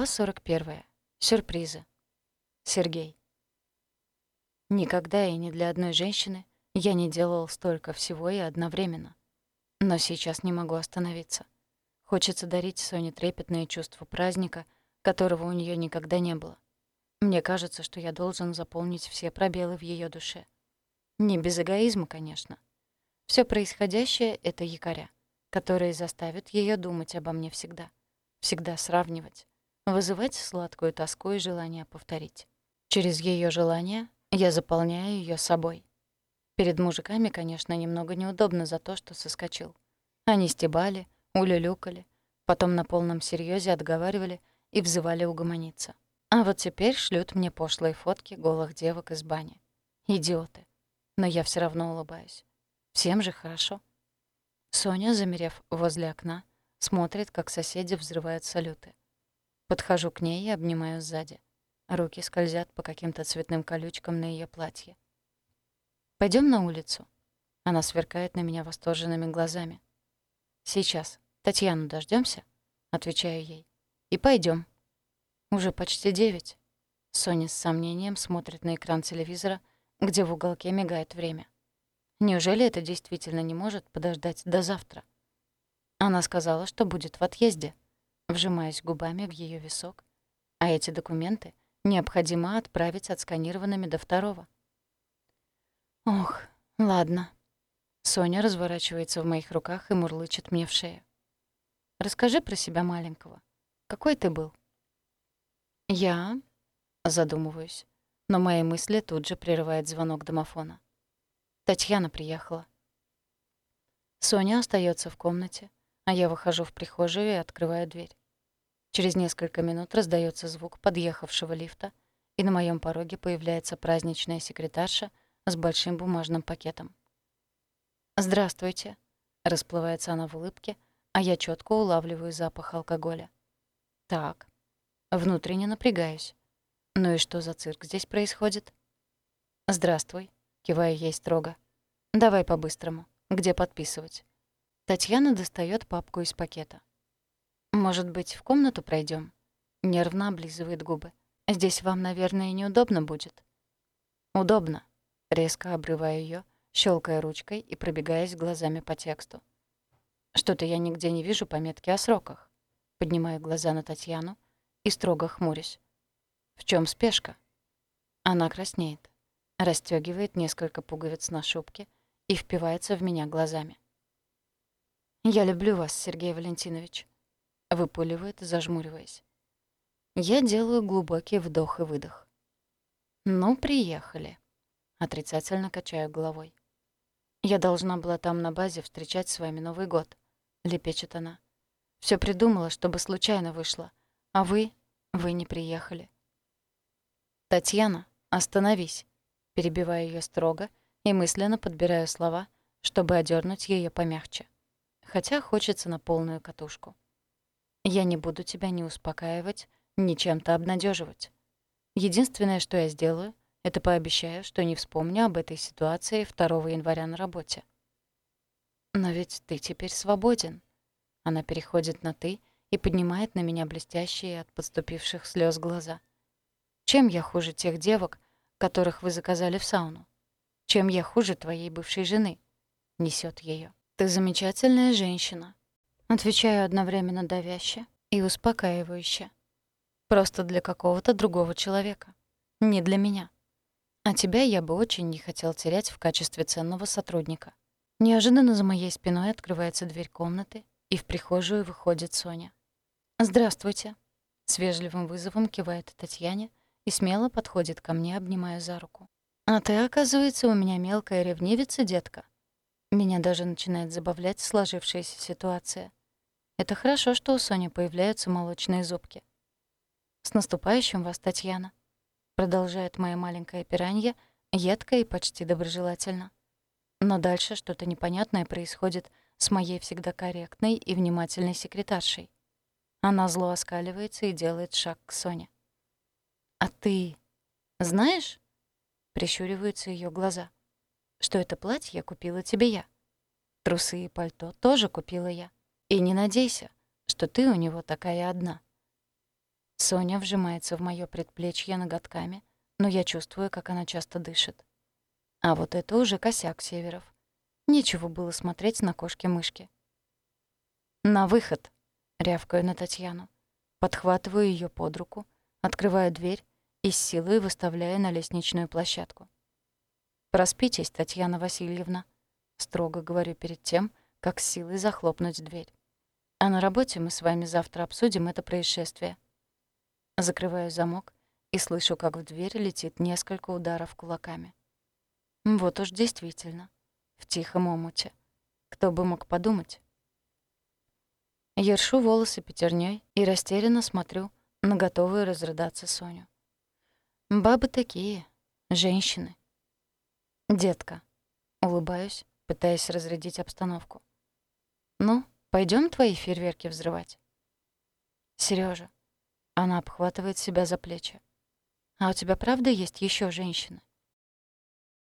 Глава 41. Сюрпризы. Сергей. Никогда и ни для одной женщины я не делал столько всего и одновременно. Но сейчас не могу остановиться. Хочется дарить Соне трепетное чувство праздника, которого у нее никогда не было. Мне кажется, что я должен заполнить все пробелы в ее душе. Не без эгоизма, конечно. Все происходящее — это якоря, которые заставят ее думать обо мне всегда. Всегда сравнивать вызывать сладкую тоску и желание повторить. Через ее желание я заполняю ее собой. Перед мужиками, конечно, немного неудобно за то, что соскочил. Они стебали, улюлюкали, потом на полном серьезе отговаривали и взывали угомониться. А вот теперь шлют мне пошлые фотки голых девок из бани. Идиоты. Но я все равно улыбаюсь. Всем же хорошо. Соня, замерев возле окна, смотрит, как соседи взрывают салюты. Подхожу к ней и обнимаю сзади. Руки скользят по каким-то цветным колючкам на ее платье. Пойдем на улицу?» Она сверкает на меня восторженными глазами. «Сейчас. Татьяну дождемся? Отвечаю ей. «И пойдем. «Уже почти девять». Соня с сомнением смотрит на экран телевизора, где в уголке мигает время. Неужели это действительно не может подождать до завтра? Она сказала, что будет в отъезде вжимаясь губами в ее висок. А эти документы необходимо отправить отсканированными до второго. Ох, ладно. Соня разворачивается в моих руках и мурлычет мне в шею. Расскажи про себя маленького. Какой ты был? Я задумываюсь, но мои мысли тут же прерывает звонок домофона. Татьяна приехала. Соня остается в комнате, а я выхожу в прихожую и открываю дверь. Через несколько минут раздается звук подъехавшего лифта, и на моем пороге появляется праздничная секретарша с большим бумажным пакетом. «Здравствуйте», — расплывается она в улыбке, а я четко улавливаю запах алкоголя. «Так». Внутренне напрягаюсь. «Ну и что за цирк здесь происходит?» «Здравствуй», — киваю ей строго. «Давай по-быстрому. Где подписывать?» Татьяна достает папку из пакета. «Может быть, в комнату пройдем? Нервно облизывает губы. «Здесь вам, наверное, неудобно будет». «Удобно», — резко обрываю ее, щелкая ручкой и пробегаясь глазами по тексту. «Что-то я нигде не вижу пометки о сроках». Поднимаю глаза на Татьяну и строго хмурюсь. «В чем спешка?» Она краснеет, расстегивает несколько пуговиц на шубке и впивается в меня глазами. «Я люблю вас, Сергей Валентинович», Выпуливает, зажмуриваясь. Я делаю глубокий вдох и выдох. «Ну, приехали». Отрицательно качаю головой. «Я должна была там на базе встречать с вами Новый год», — лепечет она. Все придумала, чтобы случайно вышло. А вы... вы не приехали». «Татьяна, остановись», — перебиваю ее строго и мысленно подбираю слова, чтобы одернуть ее помягче. Хотя хочется на полную катушку. Я не буду тебя ни успокаивать, ни чем-то обнадеживать. Единственное, что я сделаю, это пообещаю, что не вспомню об этой ситуации 2 января на работе. Но ведь ты теперь свободен. Она переходит на «ты» и поднимает на меня блестящие от подступивших слез глаза. Чем я хуже тех девок, которых вы заказали в сауну? Чем я хуже твоей бывшей жены? Несет ее. Ты замечательная женщина, Отвечаю одновременно давяще и успокаивающе. Просто для какого-то другого человека. Не для меня. А тебя я бы очень не хотел терять в качестве ценного сотрудника. Неожиданно за моей спиной открывается дверь комнаты, и в прихожую выходит Соня. «Здравствуйте», — с вежливым вызовом кивает Татьяне и смело подходит ко мне, обнимая за руку. «А ты, оказывается, у меня мелкая ревнивица, детка». Меня даже начинает забавлять сложившаяся ситуация. Это хорошо, что у Сони появляются молочные зубки. «С наступающим вас, Татьяна!» Продолжает моя маленькая пиранья, едко и почти доброжелательно. Но дальше что-то непонятное происходит с моей всегда корректной и внимательной секретаршей. Она зло оскаливается и делает шаг к Соне. «А ты знаешь?» — прищуриваются ее глаза. «Что это платье купила тебе я. Трусы и пальто тоже купила я. И не надейся, что ты у него такая одна. Соня вжимается в моё предплечье ноготками, но я чувствую, как она часто дышит. А вот это уже косяк Северов. Нечего было смотреть на кошки-мышки. «На выход!» — рявкаю на Татьяну. Подхватываю её под руку, открываю дверь и с силой выставляю на лестничную площадку. «Проспитесь, Татьяна Васильевна», — строго говорю перед тем, как с силой захлопнуть дверь. «А на работе мы с вами завтра обсудим это происшествие». Закрываю замок и слышу, как в дверь летит несколько ударов кулаками. Вот уж действительно, в тихом омуте. Кто бы мог подумать? Ершу волосы пятерней и растерянно смотрю на готовую разрыдаться Соню. Бабы такие, женщины. Детка. Улыбаюсь, пытаясь разрядить обстановку. Ну, пойдем твои фейерверки взрывать. Сережа. Она обхватывает себя за плечи. А у тебя правда есть еще женщины?